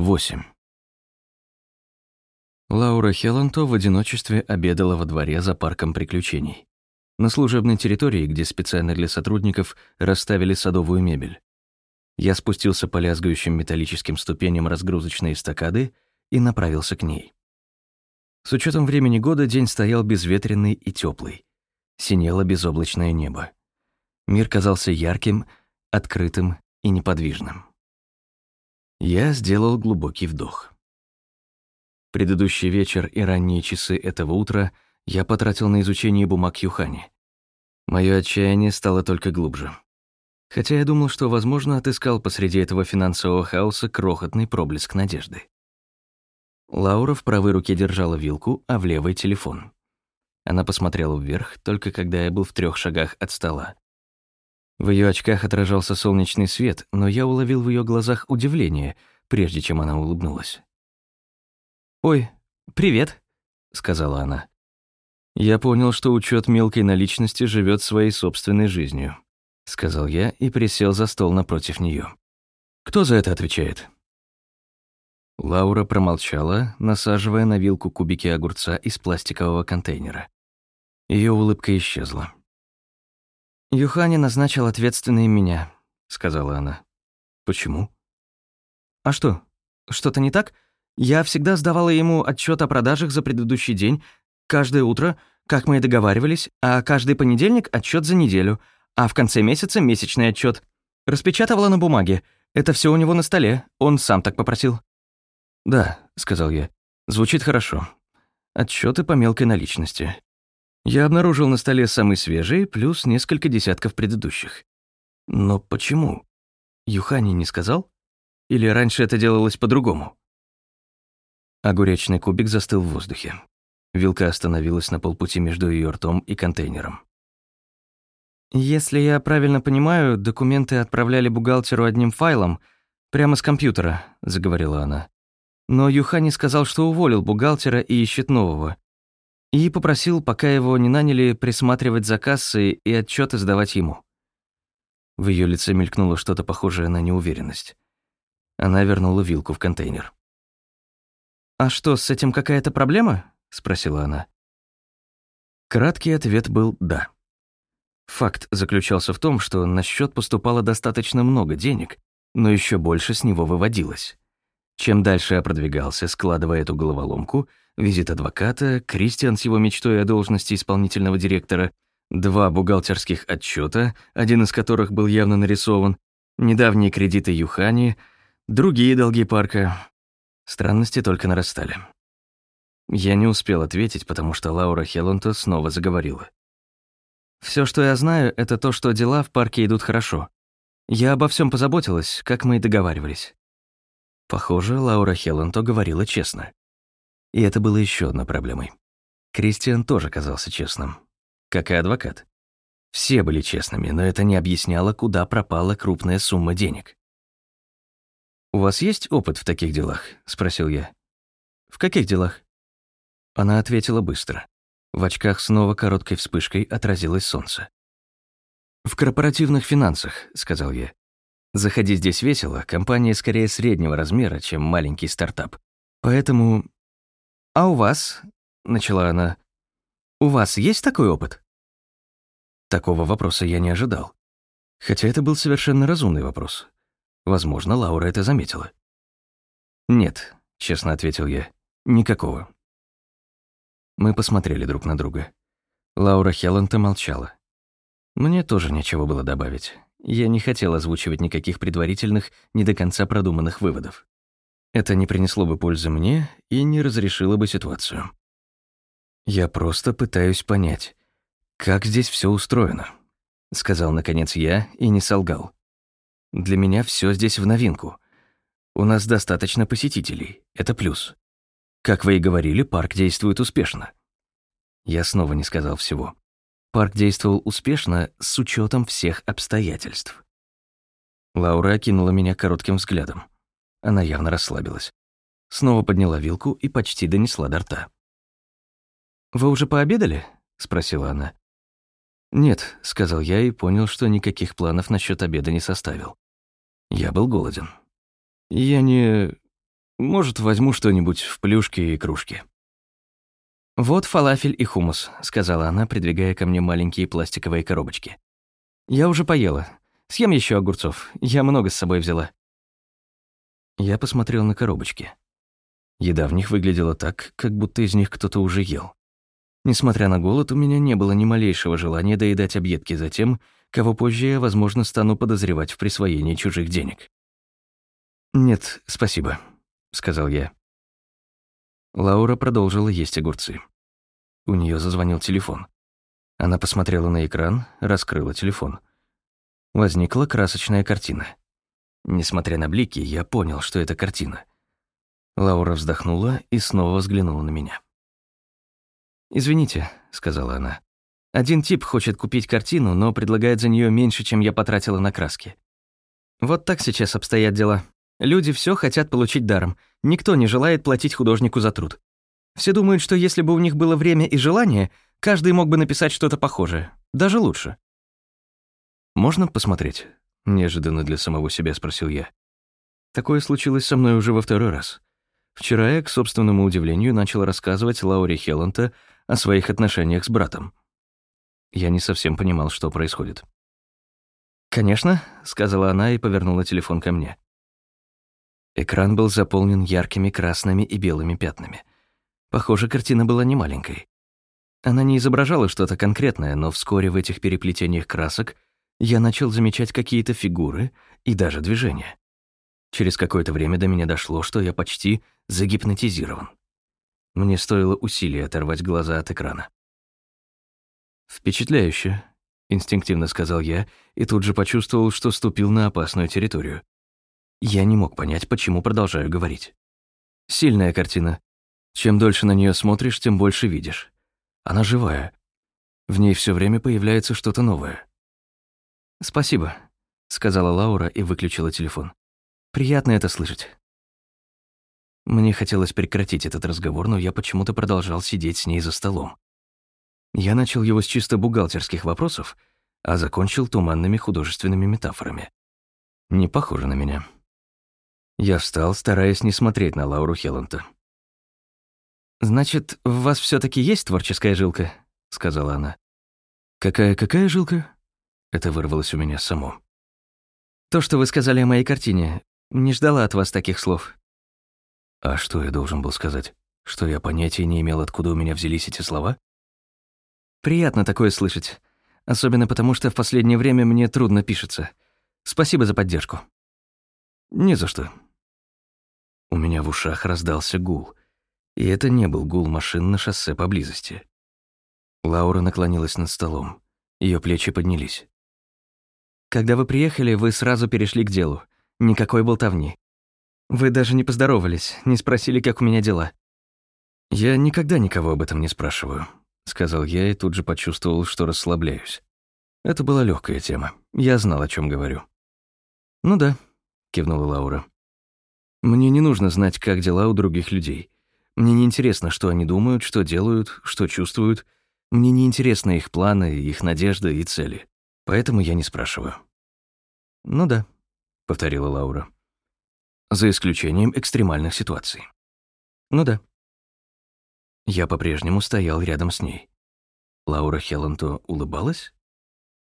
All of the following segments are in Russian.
8. Лаура Хелланто в одиночестве обедала во дворе за парком приключений. На служебной территории, где специально для сотрудников расставили садовую мебель. Я спустился по лязгающим металлическим ступеням разгрузочной эстакады и направился к ней. С учетом времени года день стоял безветренный и теплый. Синело безоблачное небо. Мир казался ярким, открытым и неподвижным. Я сделал глубокий вдох. Предыдущий вечер и ранние часы этого утра я потратил на изучение бумаг Юхани. Моё отчаяние стало только глубже. Хотя я думал, что, возможно, отыскал посреди этого финансового хаоса крохотный проблеск надежды. Лаура в правой руке держала вилку, а в левой — телефон. Она посмотрела вверх, только когда я был в трех шагах от стола. В ее очках отражался солнечный свет, но я уловил в ее глазах удивление, прежде чем она улыбнулась. «Ой, привет», — сказала она. «Я понял, что учет мелкой наличности живет своей собственной жизнью», — сказал я и присел за стол напротив нее. «Кто за это отвечает?» Лаура промолчала, насаживая на вилку кубики огурца из пластикового контейнера. Ее улыбка исчезла. «Юхани назначил ответственной меня», — сказала она. «Почему?» «А что, что-то не так? Я всегда сдавала ему отчет о продажах за предыдущий день, каждое утро, как мы и договаривались, а каждый понедельник отчет за неделю, а в конце месяца месячный отчет. Распечатывала на бумаге. Это все у него на столе, он сам так попросил». «Да», — сказал я, — «звучит хорошо. Отчеты по мелкой наличности. Я обнаружил на столе самый свежий, плюс несколько десятков предыдущих. Но почему? Юхани не сказал? Или раньше это делалось по-другому? Огуречный кубик застыл в воздухе. Вилка остановилась на полпути между ее ртом и контейнером. «Если я правильно понимаю, документы отправляли бухгалтеру одним файлом, прямо с компьютера», — заговорила она. «Но Юхани сказал, что уволил бухгалтера и ищет нового и попросил, пока его не наняли, присматривать за кассой и отчеты сдавать ему. В ее лице мелькнуло что-то похожее на неуверенность. Она вернула вилку в контейнер. «А что, с этим какая-то проблема?» — спросила она. Краткий ответ был «да». Факт заключался в том, что на счет поступало достаточно много денег, но еще больше с него выводилось. Чем дальше я продвигался, складывая эту головоломку, визит адвоката, Кристиан с его мечтой о должности исполнительного директора, два бухгалтерских отчета, один из которых был явно нарисован, недавние кредиты Юхани, другие долги парка. Странности только нарастали. Я не успел ответить, потому что Лаура Хеллонто снова заговорила. Все, что я знаю, это то, что дела в парке идут хорошо. Я обо всем позаботилась, как мы и договаривались». Похоже, Лаура Хеллонто говорила честно. И это было еще одной проблемой. Кристиан тоже казался честным, как и адвокат. Все были честными, но это не объясняло, куда пропала крупная сумма денег. «У вас есть опыт в таких делах?» — спросил я. «В каких делах?» Она ответила быстро. В очках снова короткой вспышкой отразилось солнце. «В корпоративных финансах», — сказал я. «Заходи здесь весело, компания скорее среднего размера, чем маленький стартап. Поэтому «А у вас?» — начала она. «У вас есть такой опыт?» Такого вопроса я не ожидал. Хотя это был совершенно разумный вопрос. Возможно, Лаура это заметила. «Нет», — честно ответил я, — «никакого». Мы посмотрели друг на друга. Лаура Хелланта молчала. Мне тоже нечего было добавить. Я не хотел озвучивать никаких предварительных, не до конца продуманных выводов. Это не принесло бы пользы мне и не разрешило бы ситуацию. «Я просто пытаюсь понять, как здесь все устроено», — сказал наконец я и не солгал. «Для меня все здесь в новинку. У нас достаточно посетителей, это плюс. Как вы и говорили, парк действует успешно». Я снова не сказал всего. Парк действовал успешно с учетом всех обстоятельств. Лаура окинула меня коротким взглядом. Она явно расслабилась. Снова подняла вилку и почти донесла до рта. «Вы уже пообедали?» — спросила она. «Нет», — сказал я и понял, что никаких планов насчет обеда не составил. Я был голоден. «Я не... Может, возьму что-нибудь в плюшке и кружке». «Вот фалафель и хумус», — сказала она, придвигая ко мне маленькие пластиковые коробочки. «Я уже поела. Съем еще огурцов. Я много с собой взяла». Я посмотрел на коробочки. Еда в них выглядела так, как будто из них кто-то уже ел. Несмотря на голод, у меня не было ни малейшего желания доедать объедки за тем, кого позже я, возможно, стану подозревать в присвоении чужих денег. «Нет, спасибо», — сказал я. Лаура продолжила есть огурцы. У нее зазвонил телефон. Она посмотрела на экран, раскрыла телефон. Возникла красочная картина. Несмотря на блики, я понял, что это картина. Лаура вздохнула и снова взглянула на меня. «Извините», — сказала она. «Один тип хочет купить картину, но предлагает за нее меньше, чем я потратила на краски. Вот так сейчас обстоят дела. Люди все хотят получить даром. Никто не желает платить художнику за труд. Все думают, что если бы у них было время и желание, каждый мог бы написать что-то похожее. Даже лучше. «Можно посмотреть?» — неожиданно для самого себя спросил я. Такое случилось со мной уже во второй раз. Вчера я, к собственному удивлению, начал рассказывать Лауре Хелланта о своих отношениях с братом. Я не совсем понимал, что происходит. «Конечно», — сказала она и повернула телефон ко мне. Экран был заполнен яркими красными и белыми пятнами. Похоже, картина была не маленькой. Она не изображала что-то конкретное, но вскоре в этих переплетениях красок я начал замечать какие-то фигуры и даже движения. Через какое-то время до меня дошло, что я почти загипнотизирован. Мне стоило усилия оторвать глаза от экрана. «Впечатляюще», — инстинктивно сказал я и тут же почувствовал, что ступил на опасную территорию. Я не мог понять, почему продолжаю говорить. Сильная картина. Чем дольше на нее смотришь, тем больше видишь. Она живая. В ней все время появляется что-то новое. «Спасибо», — сказала Лаура и выключила телефон. «Приятно это слышать». Мне хотелось прекратить этот разговор, но я почему-то продолжал сидеть с ней за столом. Я начал его с чисто бухгалтерских вопросов, а закончил туманными художественными метафорами. Не похоже на меня. Я встал, стараясь не смотреть на Лауру Хелланта. «Значит, в вас все таки есть творческая жилка?» — сказала она. «Какая-какая жилка?» Это вырвалось у меня само. «То, что вы сказали о моей картине, не ждала от вас таких слов». «А что я должен был сказать? Что я понятия не имел, откуда у меня взялись эти слова?» «Приятно такое слышать. Особенно потому, что в последнее время мне трудно пишется. Спасибо за поддержку». «Не за что», у меня в ушах раздался гул. И это не был гул машин на шоссе поблизости. Лаура наклонилась над столом. Ее плечи поднялись. «Когда вы приехали, вы сразу перешли к делу. Никакой болтовни. Вы даже не поздоровались, не спросили, как у меня дела». «Я никогда никого об этом не спрашиваю», — сказал я и тут же почувствовал, что расслабляюсь. Это была легкая тема. Я знал, о чем говорю. «Ну да», — кивнула Лаура. Мне не нужно знать, как дела у других людей. Мне не интересно, что они думают, что делают, что чувствуют. Мне не интересны их планы, их надежды и цели. Поэтому я не спрашиваю. «Ну да», — повторила Лаура. «За исключением экстремальных ситуаций». «Ну да». Я по-прежнему стоял рядом с ней. Лаура Хелланто улыбалась?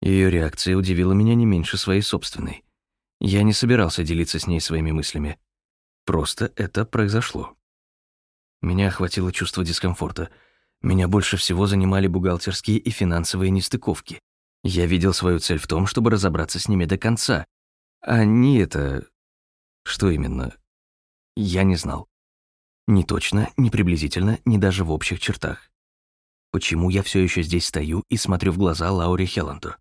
Ее реакция удивила меня не меньше своей собственной. Я не собирался делиться с ней своими мыслями. Просто это произошло. Меня охватило чувство дискомфорта. Меня больше всего занимали бухгалтерские и финансовые нестыковки. Я видел свою цель в том, чтобы разобраться с ними до конца. А не это... Что именно? Я не знал. Ни точно, ни приблизительно, ни даже в общих чертах. Почему я все еще здесь стою и смотрю в глаза Лауре Хелланду?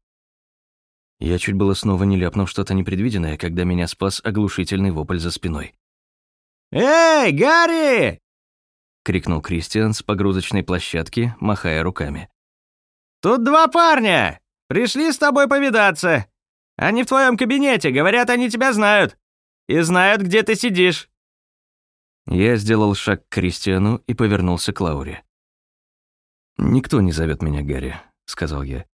Я чуть было снова не ляпнул что-то непредвиденное, когда меня спас оглушительный вопль за спиной. «Эй, Гарри!» — крикнул Кристиан с погрузочной площадки, махая руками. «Тут два парня! Пришли с тобой повидаться. Они в твоем кабинете, говорят, они тебя знают. И знают, где ты сидишь». Я сделал шаг к Кристиану и повернулся к Лауре. «Никто не зовет меня Гарри», — сказал я.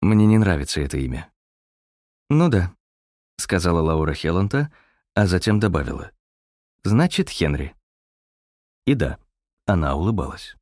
«Мне не нравится это имя». «Ну да», — сказала Лаура Хелланта, а затем добавила. Значит, Хенри. И да, она улыбалась.